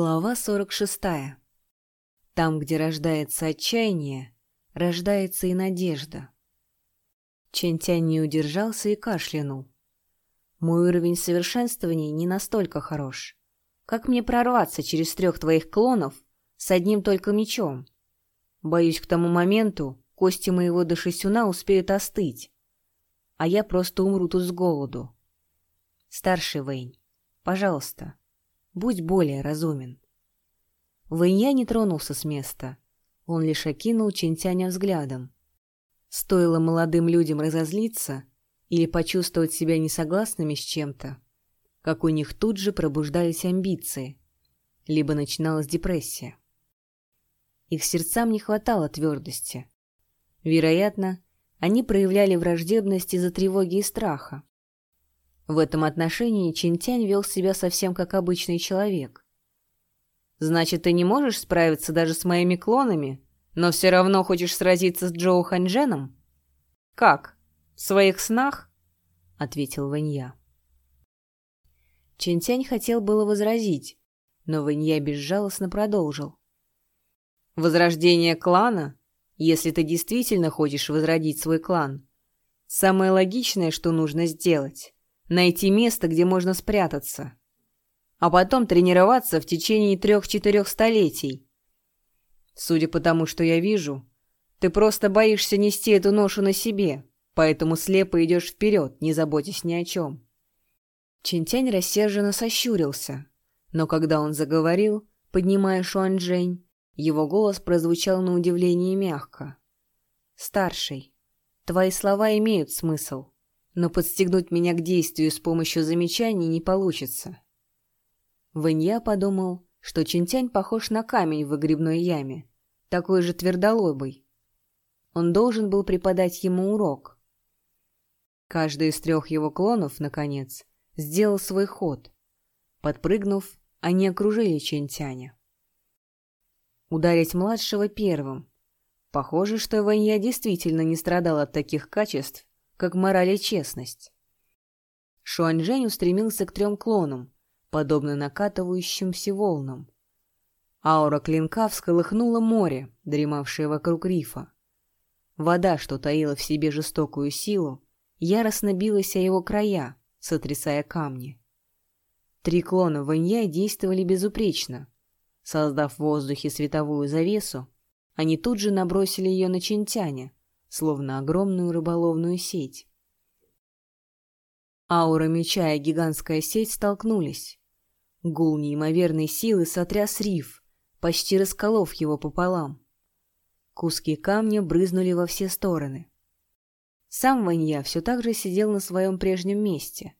Глава 46. Там, где рождается отчаяние, рождается и надежда. Чентянь не удержался и кашлянул. Мой уровень совершенствования не настолько хорош. Как мне прорваться через трех твоих клонов с одним только мечом? Боюсь, к тому моменту кости моего дошисюна успеют остыть, а я просто умру тут с голоду. Старший Вейн, пожалуйста, Будь более разумен. Вэнья не тронулся с места. Он лишь окинул Чинтяня взглядом. Стоило молодым людям разозлиться или почувствовать себя несогласными с чем-то, как у них тут же пробуждались амбиции, либо начиналась депрессия. Их сердцам не хватало твердости. Вероятно, они проявляли враждебность из-за тревоги и страха. В этом отношении Чинтянь вел себя совсем как обычный человек. «Значит, ты не можешь справиться даже с моими клонами, но все равно хочешь сразиться с Джоу Ханьженом?» «Как? В своих снах?» — ответил Вэнья. Чинтянь хотел было возразить, но Вэнья безжалостно продолжил. «Возрождение клана? Если ты действительно хочешь возродить свой клан, самое логичное, что нужно сделать, найти место, где можно спрятаться, а потом тренироваться в течение трех-четырех столетий. Судя по тому, что я вижу, ты просто боишься нести эту ношу на себе, поэтому слепо идешь вперед, не заботясь ни о чем. Чинтянь рассерженно сощурился, но когда он заговорил, поднимая Шуанчжэнь, его голос прозвучал на удивление мягко. «Старший, твои слова имеют смысл но подстегнуть меня к действию с помощью замечаний не получится. Вэнья подумал, что Чинтянь похож на камень в выгребной яме, такой же твердолобый. Он должен был преподать ему урок. Каждый из трех его клонов, наконец, сделал свой ход. Подпрыгнув, они окружили Чинтяня. Ударить младшего первым. Похоже, что Ванья действительно не страдал от таких качеств как мораль и честность. Шуаньжэнь устремился к трем клонам, подобно накатывающимся волнам. Аура клинка всколыхнула море, дремавшее вокруг рифа. Вода, что таила в себе жестокую силу, яростно билась о его края, сотрясая камни. Три клона Ваньяй действовали безупречно. Создав в воздухе световую завесу, они тут же набросили ее на Чинтяня, словно огромную рыболовную сеть. Аура меча и гигантская сеть столкнулись. Гул неимоверной силы сотряс риф, почти расколов его пополам. Куски камня брызнули во все стороны. Сам Ванья все так же сидел на своем прежнем месте.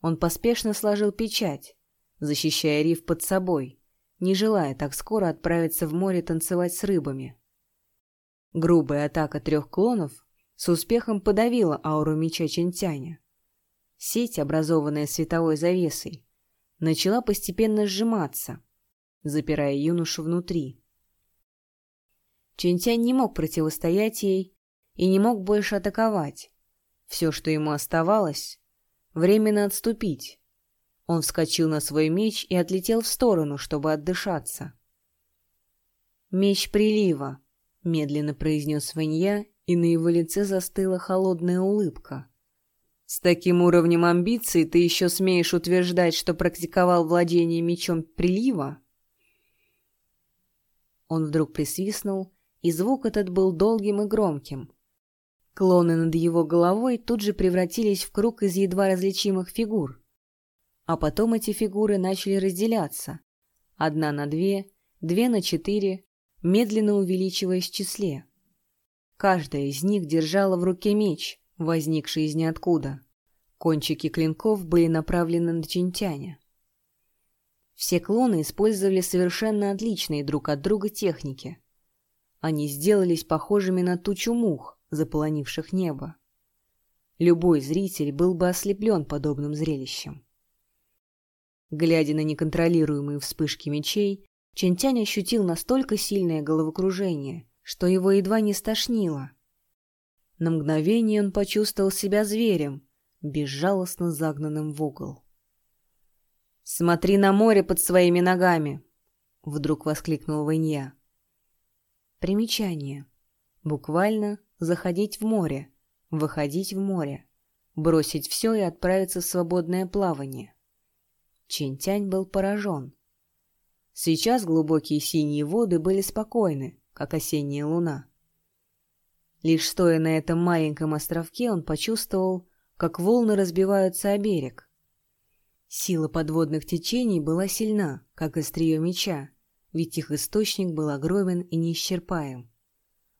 Он поспешно сложил печать, защищая риф под собой, не желая так скоро отправиться в море танцевать с рыбами. Грубая атака трех клонов с успехом подавила ауру меча Чентяня. Сеть, образованная световой завесой, начала постепенно сжиматься, запирая юношу внутри. Чентянь не мог противостоять ей и не мог больше атаковать. Все, что ему оставалось — временно отступить. Он вскочил на свой меч и отлетел в сторону, чтобы отдышаться. Меч прилива — медленно произнес Ванья, и на его лице застыла холодная улыбка. «С таким уровнем амбиций ты еще смеешь утверждать, что практиковал владение мечом прилива?» Он вдруг присвистнул, и звук этот был долгим и громким. Клоны над его головой тут же превратились в круг из едва различимых фигур. А потом эти фигуры начали разделяться. Одна на две, две на четыре, медленно увеличиваясь в числе. Каждая из них держала в руке меч, возникший из ниоткуда. Кончики клинков были направлены на Чинтяня. Все клоны использовали совершенно отличные друг от друга техники. Они сделались похожими на тучу мух, заполонивших небо. Любой зритель был бы ослеплен подобным зрелищем. Глядя на неконтролируемые вспышки мечей, Чентянь ощутил настолько сильное головокружение, что его едва не стошнило. На мгновение он почувствовал себя зверем, безжалостно загнанным в угол. «Смотри на море под своими ногами!» — вдруг воскликнул Ванья. Примечание. Буквально заходить в море, выходить в море, бросить все и отправиться в свободное плавание. Чинтянь был поражен. Сейчас глубокие синие воды были спокойны, как осенняя луна. Лишь стоя на этом маленьком островке, он почувствовал, как волны разбиваются о берег. Сила подводных течений была сильна, как острие меча, ведь их источник был огромен и неисчерпаем.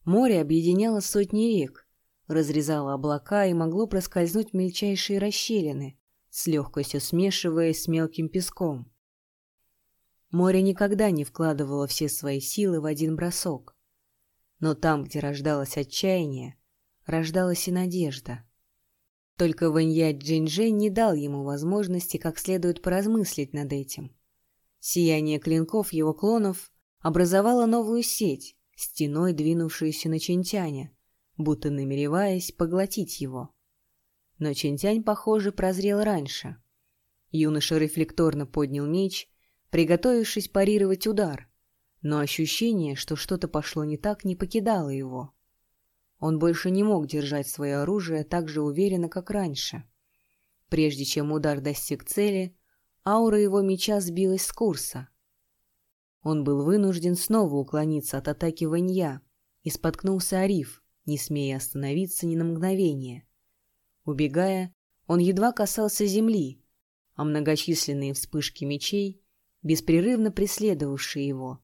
Море объединяло сотни рек, разрезало облака и могло проскользнуть мельчайшие расщелины, с легкостью смешиваясь с мелким песком. Море никогда не вкладывало все свои силы в один бросок. Но там, где рождалось отчаяние, рождалась и надежда. Только Ванья Джинжэнь не дал ему возможности как следует поразмыслить над этим. Сияние клинков его клонов образовало новую сеть, стеной двинувшуюся на Чинтяня, будто намереваясь поглотить его. Но Чинтянь, похоже, прозрел раньше. Юноша рефлекторно поднял меч, приготовившись парировать удар, но ощущение, что что-то пошло не так, не покидало его. Он больше не мог держать свое оружие так же уверенно, как раньше. Прежде чем удар достиг цели, аура его меча сбилась с курса. Он был вынужден снова уклониться от атаки Ванья и споткнулся о риф, не смея остановиться ни на мгновение. Убегая, он едва касался земли, а многочисленные вспышки мечей, беспрерывно преследовавшие его,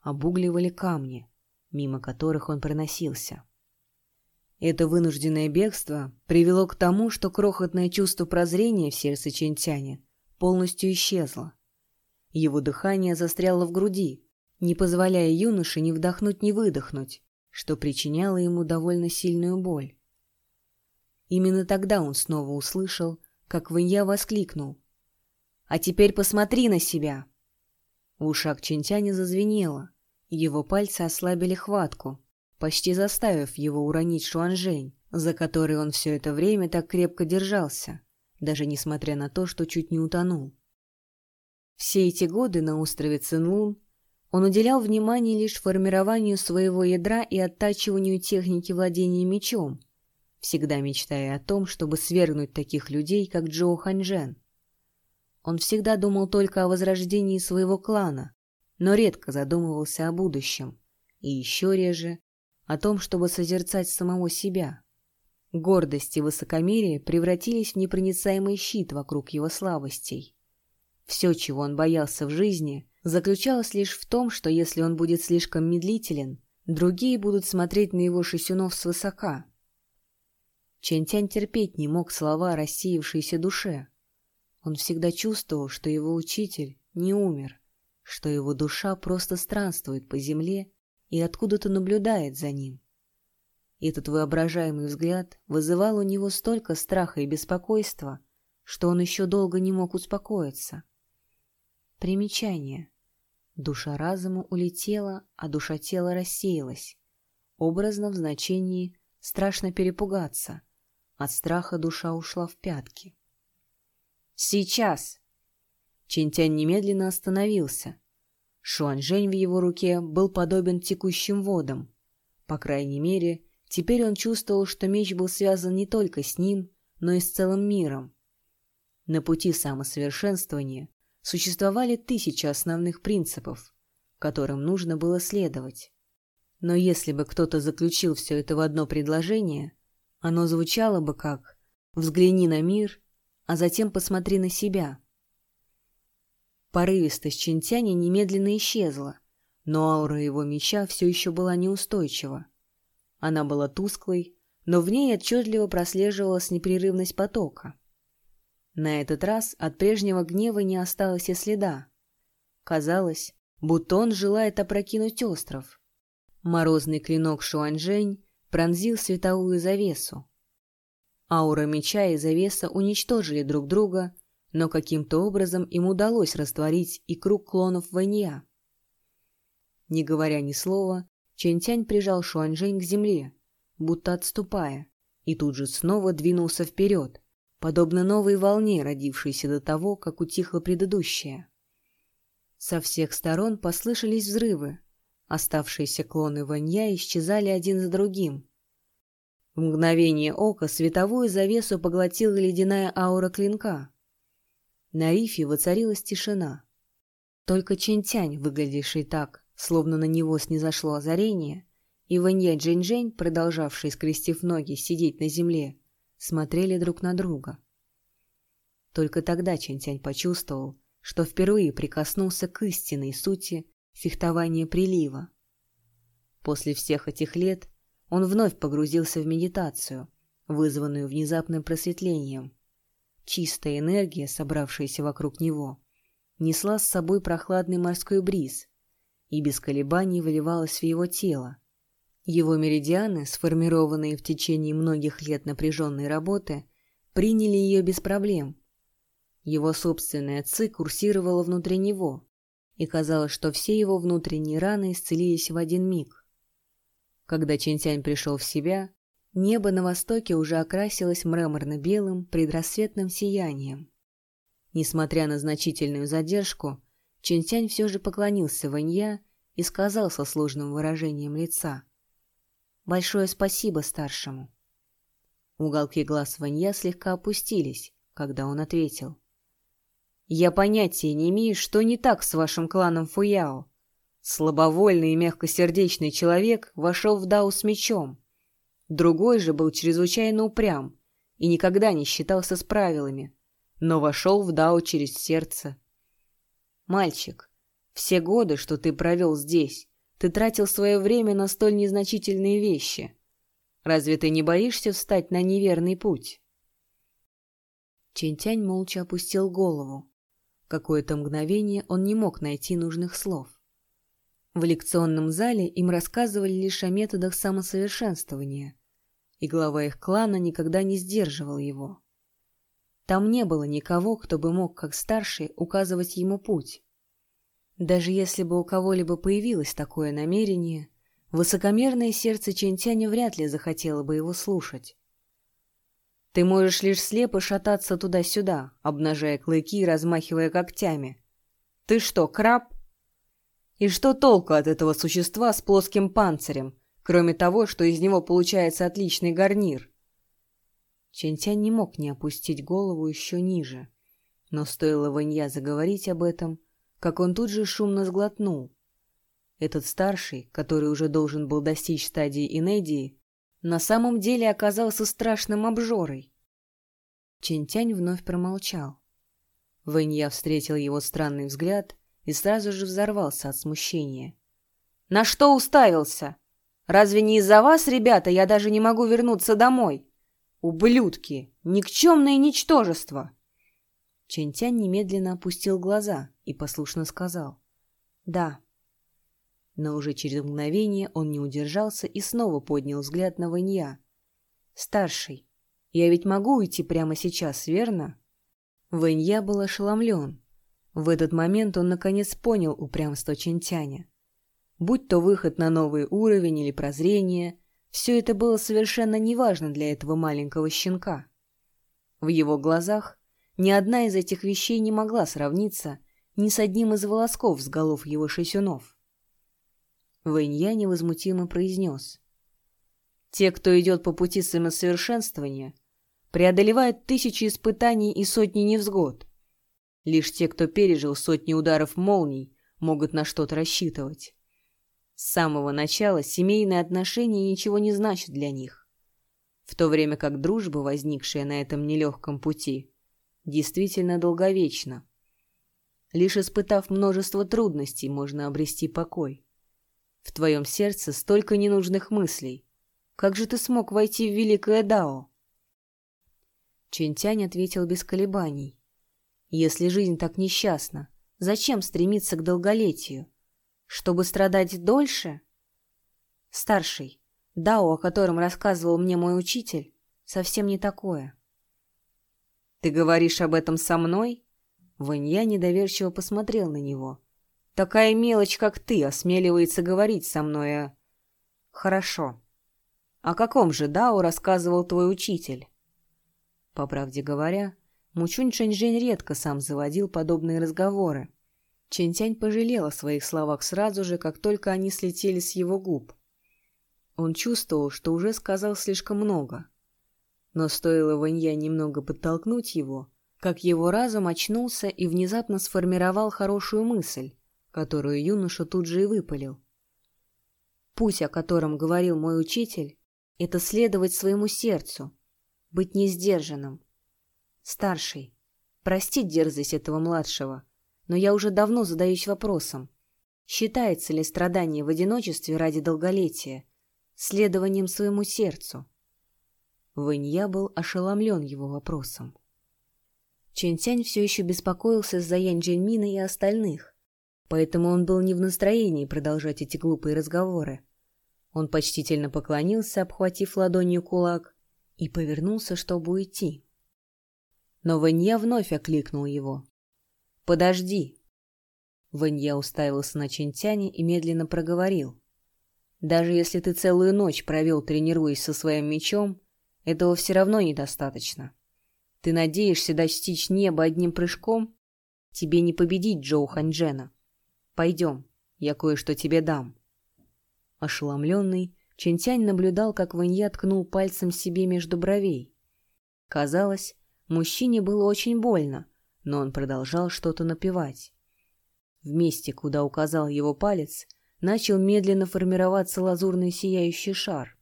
обугливали камни, мимо которых он проносился. Это вынужденное бегство привело к тому, что крохотное чувство прозрения в сердце Чентяня полностью исчезло. Его дыхание застряло в груди, не позволяя юноше ни вдохнуть, ни выдохнуть, что причиняло ему довольно сильную боль. Именно тогда он снова услышал, как Ванья воскликнул. «А теперь посмотри на себя!» В ушах Чинтяня зазвенело, его пальцы ослабили хватку, почти заставив его уронить Шуанжень, за который он все это время так крепко держался, даже несмотря на то, что чуть не утонул. Все эти годы на острове Цинлун он уделял внимание лишь формированию своего ядра и оттачиванию техники владения мечом, всегда мечтая о том, чтобы свергнуть таких людей, как Джоу Ханьжен. Он всегда думал только о возрождении своего клана, но редко задумывался о будущем, и еще реже о том, чтобы созерцать самого себя. Гордость и высокомерие превратились в непроницаемый щит вокруг его слабостей. Все, чего он боялся в жизни, заключалось лишь в том, что если он будет слишком медлителен, другие будут смотреть на его шесюнов свысока. Чентянь терпеть не мог слова о рассеявшейся душе. Он всегда чувствовал, что его учитель не умер, что его душа просто странствует по земле и откуда-то наблюдает за ним. Этот воображаемый взгляд вызывал у него столько страха и беспокойства, что он еще долго не мог успокоиться. Примечание. Душа разума улетела, а душа тела рассеялась. Образно в значении «страшно перепугаться». От страха душа ушла в пятки. «Сейчас!» Чинтянь немедленно остановился, Шуанжэнь в его руке был подобен текущим водам. По крайней мере, теперь он чувствовал, что меч был связан не только с ним, но и с целым миром. На пути самосовершенствования существовали тысячи основных принципов, которым нужно было следовать. Но если бы кто-то заключил все это в одно предложение, оно звучало бы как «взгляни на мир, а затем посмотри на себя». Порывистость Чинтяня немедленно исчезла, но аура его меча все еще была неустойчива. Она была тусклой, но в ней отчетливо прослеживалась непрерывность потока. На этот раз от прежнего гнева не осталось и следа. Казалось, будто он желает опрокинуть остров. Морозный клинок Шуанжэнь пронзил световую завесу. Аура меча и завеса уничтожили друг друга, но каким-то образом им удалось растворить и круг клонов Ванья. Не говоря ни слова, Чэнь-Тянь прижал Шуаньжэнь к земле, будто отступая, и тут же снова двинулся вперед, подобно новой волне, родившейся до того, как утихла предыдущая. Со всех сторон послышались взрывы. Оставшиеся клоны Ванья исчезали один за другим. В мгновение ока световую завесу поглотила ледяная аура клинка. На рифе воцарилась тишина. Только Чентянь, выглядевший так, словно на него снизошло озарение, и Ванья Джень-Джень, продолжавший, скрестив ноги, сидеть на земле, смотрели друг на друга. Только тогда Чентянь почувствовал, что впервые прикоснулся к истинной сути фехтования прилива. После всех этих лет он вновь погрузился в медитацию, вызванную внезапным просветлением. Чистая энергия, собравшаяся вокруг него, несла с собой прохладный морской бриз и без колебаний выливалась в его тело. Его меридианы, сформированные в течение многих лет напряженной работы, приняли ее без проблем, его собственная ци курсировала внутри него, и казалось, что все его внутренние раны исцелились в один миг. Когда Чинтянь пришел в себя, небо на востоке уже окрасилось мраморно-белым предрассветным сиянием. Несмотря на значительную задержку, Чинтянь все же поклонился Ванья и сказал со сложным выражением лица. «Большое спасибо старшему». Уголки глаз Ванья слегка опустились, когда он ответил. Я понятия не имею, что не так с вашим кланом Фуяо. Слабовольный и мягкосердечный человек вошел в Дао с мечом. Другой же был чрезвычайно упрям и никогда не считался с правилами, но вошел в Дао через сердце. Мальчик, все годы, что ты провел здесь, ты тратил свое время на столь незначительные вещи. Разве ты не боишься встать на неверный путь? Чентянь молча опустил голову. Какое-то мгновение он не мог найти нужных слов. В лекционном зале им рассказывали лишь о методах самосовершенствования, и глава их клана никогда не сдерживал его. Там не было никого, кто бы мог, как старший, указывать ему путь. Даже если бы у кого-либо появилось такое намерение, высокомерное сердце Чентяня вряд ли захотело бы его слушать. Ты можешь лишь слепо шататься туда-сюда, обнажая клыки и размахивая когтями. Ты что, краб? И что толку от этого существа с плоским панцирем, кроме того, что из него получается отличный гарнир? Чентянь не мог не опустить голову еще ниже. Но стоило Ванья заговорить об этом, как он тут же шумно сглотнул. Этот старший, который уже должен был достичь стадии инедии, на самом деле оказался страшным обжорой. Чентянь вновь промолчал. Вэнья встретил его странный взгляд и сразу же взорвался от смущения. «На что уставился? Разве не из-за вас, ребята, я даже не могу вернуться домой? Ублюдки! Никчемное ничтожество!» Чентянь немедленно опустил глаза и послушно сказал. «Да, но уже через мгновение он не удержался и снова поднял взгляд на Ванья. «Старший, я ведь могу уйти прямо сейчас, верно?» Ванья был ошеломлен. В этот момент он наконец понял упрямство Чентяня. Будь то выход на новый уровень или прозрение, все это было совершенно неважно для этого маленького щенка. В его глазах ни одна из этих вещей не могла сравниться ни с одним из волосков с голов его шесюнов. Вэнья невозмутимо произнес. «Те, кто идет по пути самосовершенствования, преодолевают тысячи испытаний и сотни невзгод. Лишь те, кто пережил сотни ударов молний, могут на что-то рассчитывать. С самого начала семейные отношения ничего не значат для них, в то время как дружба, возникшая на этом нелегком пути, действительно долговечна. Лишь испытав множество трудностей, можно обрести покой. В твоем сердце столько ненужных мыслей. Как же ты смог войти в Великое Дао?» Чентянь ответил без колебаний. «Если жизнь так несчастна, зачем стремиться к долголетию? Чтобы страдать дольше?» «Старший, Дао, о котором рассказывал мне мой учитель, совсем не такое». «Ты говоришь об этом со мной?» Ванья недоверчиво посмотрел на него. Такая мелочь, как ты, осмеливается говорить со мной о... Хорошо. О каком же Дао рассказывал твой учитель? По правде говоря, Мучунь Чэньчжэнь редко сам заводил подобные разговоры. Чэнь-Тянь пожалел о своих словах сразу же, как только они слетели с его губ. Он чувствовал, что уже сказал слишком много. Но стоило Ванья немного подтолкнуть его, как его разум очнулся и внезапно сформировал хорошую мысль, которую юноша тут же и выпалил. Путь, о котором говорил мой учитель, это следовать своему сердцу, быть несдержанным. Старший, прости дерзость этого младшего, но я уже давно задаюсь вопросом, считается ли страдание в одиночестве ради долголетия следованием своему сердцу? Вэнья был ошеломлен его вопросом. Чэнь Тянь все еще беспокоился за Янь Джельмина и остальных, поэтому он был не в настроении продолжать эти глупые разговоры. Он почтительно поклонился, обхватив ладонью кулак, и повернулся, чтобы уйти. Но Ванья вновь окликнул его. «Подожди!» Ванья уставился на Чинтяне и медленно проговорил. «Даже если ты целую ночь провел, тренируясь со своим мечом, этого все равно недостаточно. Ты надеешься достичь неба одним прыжком? Тебе не победить Джоу Ханьчжена. Пойдем, я кое-что тебе дам. Ошеломленный, Чентянь наблюдал, как Ванья ткнул пальцем себе между бровей. Казалось, мужчине было очень больно, но он продолжал что-то напевать. В месте, куда указал его палец, начал медленно формироваться лазурный сияющий шар.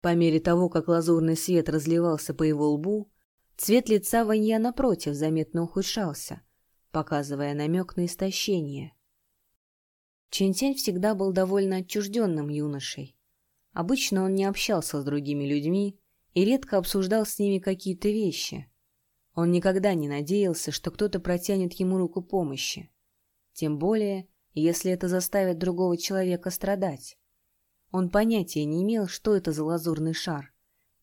По мере того, как лазурный свет разливался по его лбу, цвет лица Ванья напротив заметно ухудшался — показывая намек на истощение. Чентянь всегда был довольно отчужденным юношей. Обычно он не общался с другими людьми и редко обсуждал с ними какие-то вещи. Он никогда не надеялся, что кто-то протянет ему руку помощи. Тем более, если это заставит другого человека страдать. Он понятия не имел, что это за лазурный шар,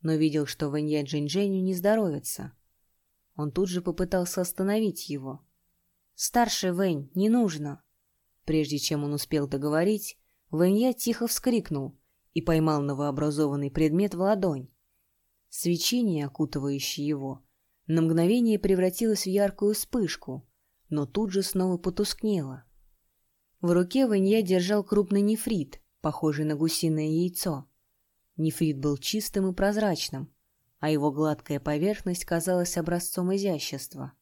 но видел, что Вэнья Джиньчжэню не здоровится. Он тут же попытался остановить его. «Старший Вэнь, не нужно!» Прежде чем он успел договорить, Вэнья тихо вскрикнул и поймал новообразованный предмет в ладонь. Свечение, окутывающее его, на мгновение превратилось в яркую вспышку, но тут же снова потускнело. В руке Вэнья держал крупный нефрит, похожий на гусиное яйцо. Нефрит был чистым и прозрачным, а его гладкая поверхность казалась образцом изящества.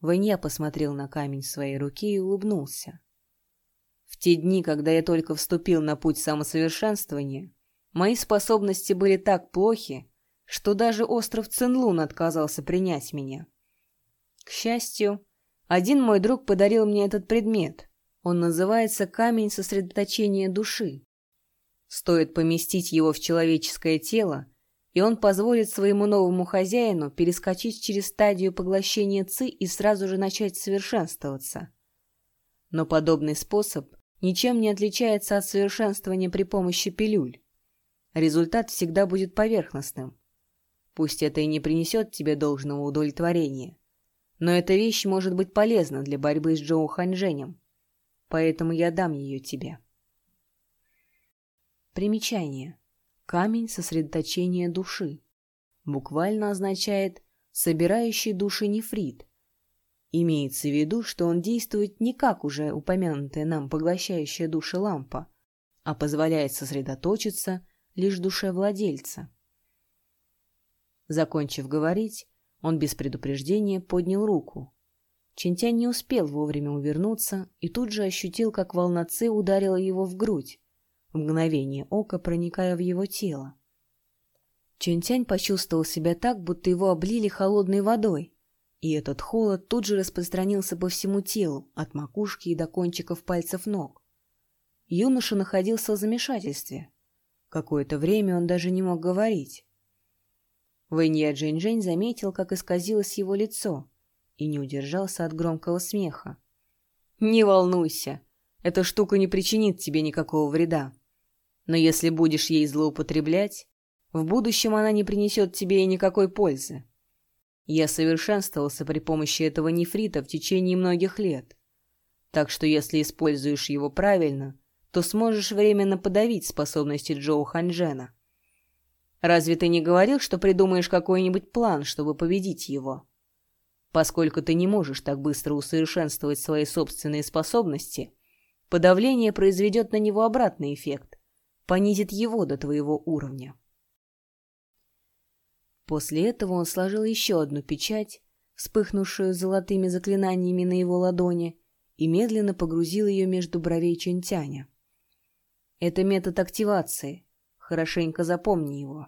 Ванья посмотрел на камень своей руки и улыбнулся. В те дни, когда я только вступил на путь самосовершенствования, мои способности были так плохи, что даже остров Цинлун отказался принять меня. К счастью, один мой друг подарил мне этот предмет. Он называется «камень сосредоточения души». Стоит поместить его в человеческое тело, и он позволит своему новому хозяину перескочить через стадию поглощения ЦИ и сразу же начать совершенствоваться. Но подобный способ ничем не отличается от совершенствования при помощи пилюль. Результат всегда будет поверхностным. Пусть это и не принесет тебе должного удовлетворения, но эта вещь может быть полезна для борьбы с Джоу Ханьжэнем, поэтому я дам ее тебе. Примечание. Камень сосредоточения души. Буквально означает «собирающий души нефрит». Имеется в виду, что он действует не как уже упомянутая нам поглощающая души лампа, а позволяет сосредоточиться лишь душе владельца. Закончив говорить, он без предупреждения поднял руку. Чинтянь не успел вовремя увернуться и тут же ощутил, как волна Ци ударила его в грудь в мгновение ока проникая в его тело. Чунтянь почувствовал себя так, будто его облили холодной водой, и этот холод тут же распространился по всему телу, от макушки и до кончиков пальцев ног. Юноша находился в замешательстве. Какое-то время он даже не мог говорить. Вэнья Джэньчжэнь заметил, как исказилось его лицо, и не удержался от громкого смеха. «Не волнуйся, эта штука не причинит тебе никакого вреда. Но если будешь ей злоупотреблять, в будущем она не принесет тебе и никакой пользы. Я совершенствовался при помощи этого нефрита в течение многих лет. Так что если используешь его правильно, то сможешь временно подавить способности Джоу Ханьжена. Разве ты не говорил, что придумаешь какой-нибудь план, чтобы победить его? Поскольку ты не можешь так быстро усовершенствовать свои собственные способности, подавление произведет на него обратный эффект, понизит его до твоего уровня. После этого он сложил еще одну печать, вспыхнувшую золотыми заклинаниями на его ладони, и медленно погрузил ее между бровей Чентяня. Это метод активации. Хорошенько запомни его.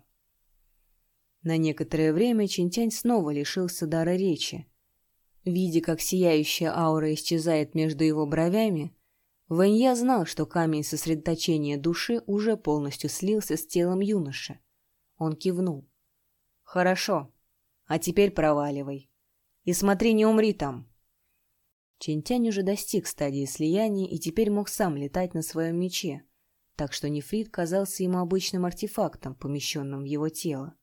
На некоторое время Чинтянь снова лишился дара речи. Видя, как сияющая аура исчезает между его бровями, Вэнья знал, что камень сосредоточения души уже полностью слился с телом юноши. Он кивнул. «Хорошо. А теперь проваливай. И смотри, не умри там». Чинтянь уже достиг стадии слияния и теперь мог сам летать на своем мече, так что нефрит казался ему обычным артефактом, помещенным в его тело.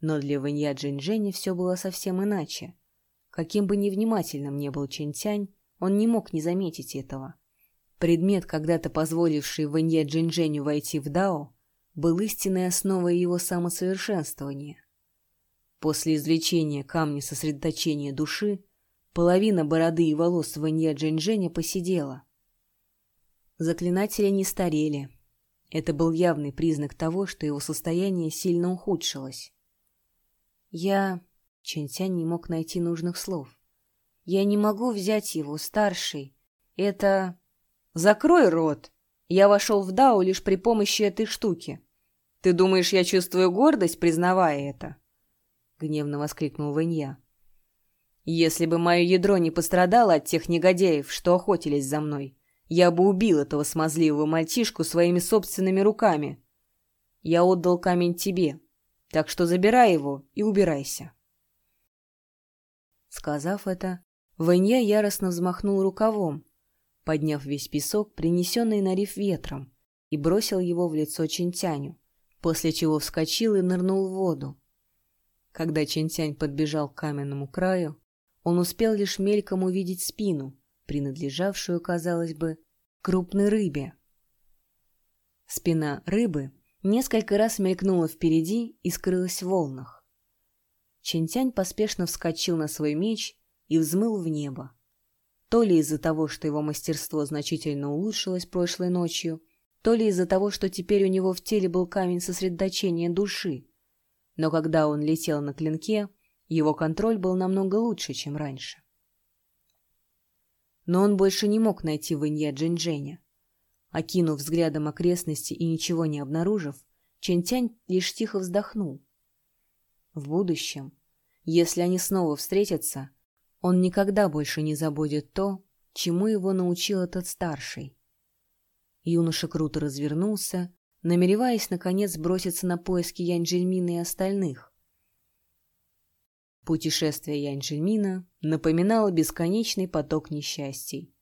Но для Ванья Джинджэня все было совсем иначе. Каким бы невнимательным ни был Чинтянь, он не мог не заметить этого. Предмет, когда-то позволивший Ванье Джинджэню войти в Дао, был истинной основой его самосовершенствования. После извлечения камня сосредоточения души половина бороды и волос Ванья Джинджэня посидела. Заклинатели не старели. Это был явный признак того, что его состояние сильно ухудшилось. Я... Чэньтянь не мог найти нужных слов. Я не могу взять его, старший. Это... Закрой рот. Я вошел в Дао лишь при помощи этой штуки. Ты думаешь, я чувствую гордость, признавая это? — гневно воскликнул Вэнья. «Если бы мое ядро не пострадало от тех негодяев, что охотились за мной, я бы убил этого смазливого мальчишку своими собственными руками. Я отдал камень тебе, так что забирай его и убирайся». Сказав это, Вэнья яростно взмахнул рукавом, подняв весь песок, принесенный на риф ветром, и бросил его в лицо Чинтяню, после чего вскочил и нырнул в воду. Когда Чентянь подбежал к каменному краю, он успел лишь мельком увидеть спину, принадлежавшую, казалось бы, крупной рыбе. Спина рыбы несколько раз мелькнула впереди и скрылась в волнах. Чентянь поспешно вскочил на свой меч и взмыл в небо. То ли из-за того, что его мастерство значительно улучшилось прошлой ночью, то ли из-за того, что теперь у него в теле был камень сосредоточения души, но когда он летел на клинке, его контроль был намного лучше, чем раньше. Но он больше не мог найти Вэнья Джинджэня. Окинув взглядом окрестности и ничего не обнаружив, Чэнь-Тянь лишь тихо вздохнул. В будущем, если они снова встретятся, он никогда больше не забудет то, чему его научил этот старший. Юноша круто развернулся намереваясь, наконец, броситься на поиски Янь-Джельмина и остальных. Путешествие Янь-Джельмина напоминало бесконечный поток несчастий.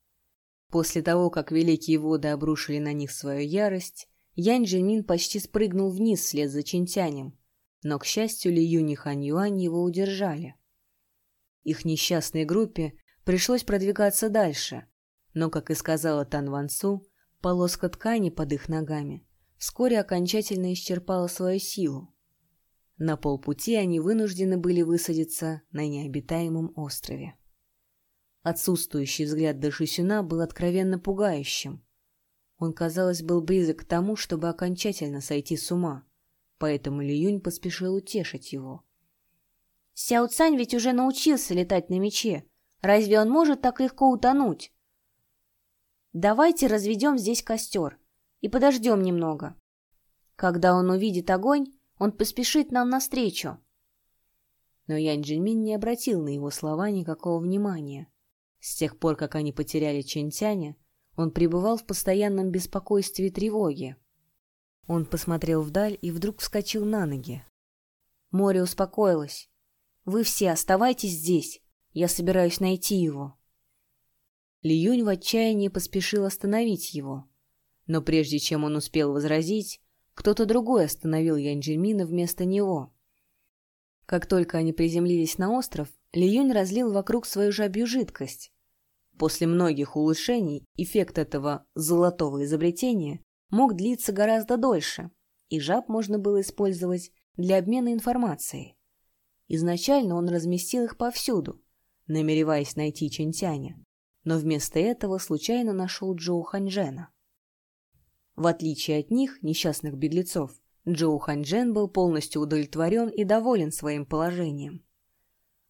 После того, как великие воды обрушили на них свою ярость, Янь-Джельмин почти спрыгнул вниз вслед за Чинтянем, но, к счастью, Ли Юнь и Хань Юань его удержали. Их несчастной группе пришлось продвигаться дальше, но, как и сказала Тан Ван Цу, полоска ткани под их ногами вскоре окончательно исчерпала свою силу. На полпути они вынуждены были высадиться на необитаемом острове. Отсутствующий взгляд Дашисюна был откровенно пугающим. Он, казалось, был близок к тому, чтобы окончательно сойти с ума, поэтому Лиюнь поспешил утешить его. «Сяо Цань ведь уже научился летать на мече. Разве он может так легко утонуть?» «Давайте разведем здесь костер и подождем немного. Когда он увидит огонь, он поспешит нам навстречу. Но Янь Джинмин не обратил на его слова никакого внимания. С тех пор, как они потеряли Чэньтяня, он пребывал в постоянном беспокойстве и тревоге. Он посмотрел вдаль и вдруг вскочил на ноги. Море успокоилось. «Вы все оставайтесь здесь. Я собираюсь найти его». Ли Юнь в отчаянии поспешил остановить его. Но прежде чем он успел возразить, кто-то другой остановил Янджельмина вместо него. Как только они приземлились на остров, Ли Юнь разлил вокруг свою жабью жидкость. После многих улучшений эффект этого золотого изобретения мог длиться гораздо дольше, и жаб можно было использовать для обмена информацией. Изначально он разместил их повсюду, намереваясь найти Чентяня, но вместо этого случайно нашел Джоу Ханьжена. В отличие от них, несчастных беглецов, Джоу Ханьжен был полностью удовлетворен и доволен своим положением.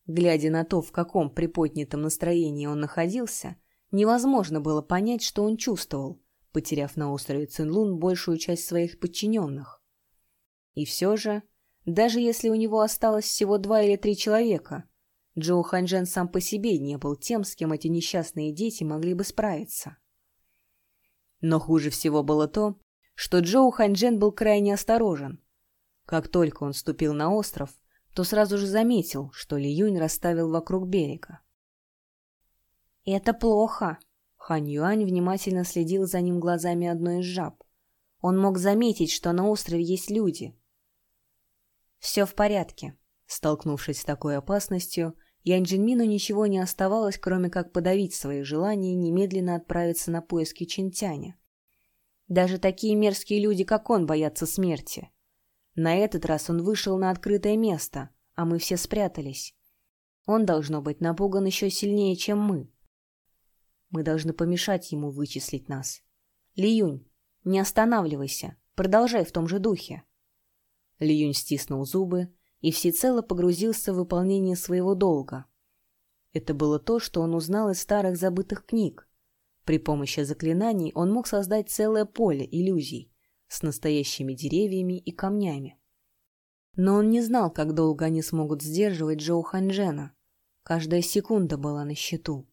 Глядя на то, в каком приподнятом настроении он находился, невозможно было понять, что он чувствовал, потеряв на острове Цинлун большую часть своих подчиненных. И все же, даже если у него осталось всего два или три человека, Джоу Ханьжен сам по себе не был тем, с кем эти несчастные дети могли бы справиться. Но хуже всего было то, что Джоу Ханьжен был крайне осторожен. Как только он ступил на остров, то сразу же заметил, что Ли Юнь расставил вокруг берега. «Это плохо!» Хань Юань внимательно следил за ним глазами одной из жаб. Он мог заметить, что на острове есть люди. «Все в порядке». Столкнувшись с такой опасностью, Янь Джинмину ничего не оставалось, кроме как подавить свои желания и немедленно отправиться на поиски Чинтяня. Даже такие мерзкие люди, как он, боятся смерти. На этот раз он вышел на открытое место, а мы все спрятались. Он, должно быть, напуган еще сильнее, чем мы. Мы должны помешать ему вычислить нас. Лиюнь, не останавливайся, продолжай в том же духе. Лиюнь стиснул зубы и всецело погрузился в выполнение своего долга. Это было то, что он узнал из старых забытых книг. При помощи заклинаний он мог создать целое поле иллюзий с настоящими деревьями и камнями. Но он не знал, как долго они смогут сдерживать Джоу Ханьжена. Каждая секунда была на счету.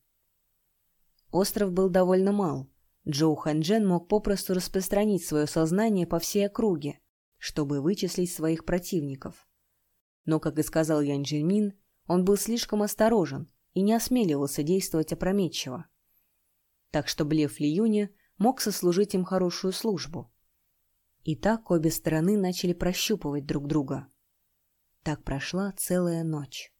Остров был довольно мал. Джоу Ханьжен мог попросту распространить свое сознание по всей округе, чтобы вычислить своих противников. Но, как и сказал Ян Джельмин, он был слишком осторожен и не осмеливался действовать опрометчиво. Так что блеф Ли Юня мог сослужить им хорошую службу. И так обе стороны начали прощупывать друг друга. Так прошла целая ночь.